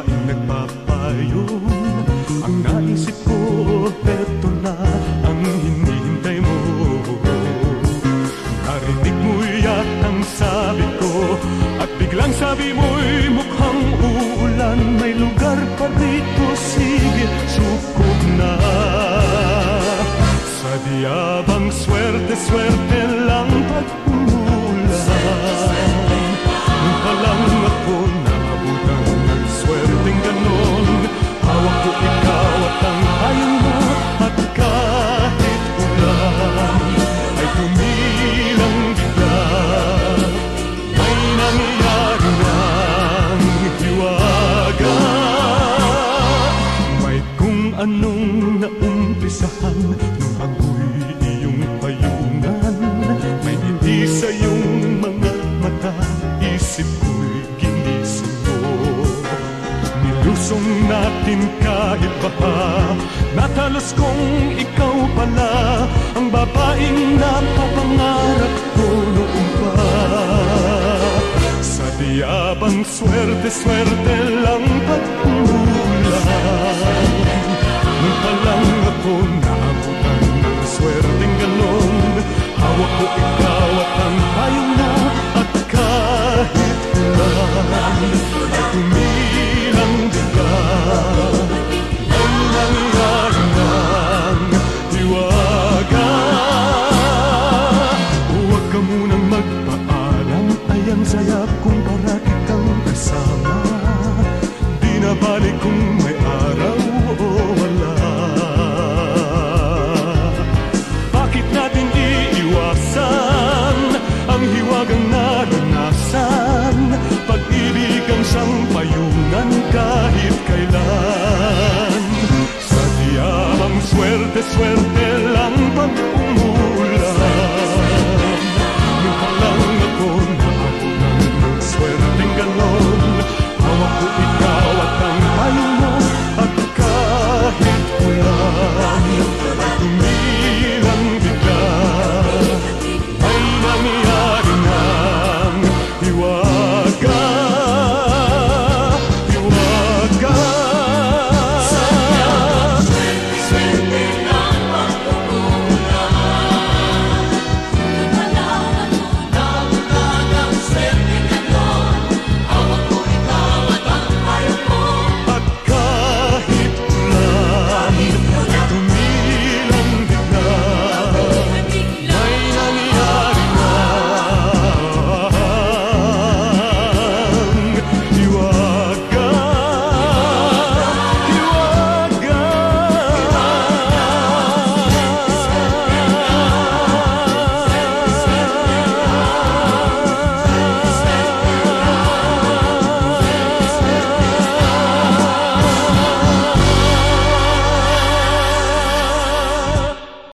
aking nagpapayong Ang naisip ko, eto na ang hinihintay mo. Narinig mo yatang sabi ko At biglang sabi mo'y mukhang uulan. May lugar pa rito, sige, sukob na. Sa diabang swerte-swerte lang pag-ulan Nilusong natin kahit baha Natalos kong ikaw pala Ang babaeng napapangarap ko noon pa. Sa diabang swerte-swerte lang pag-ulan Nung pa lang ako ang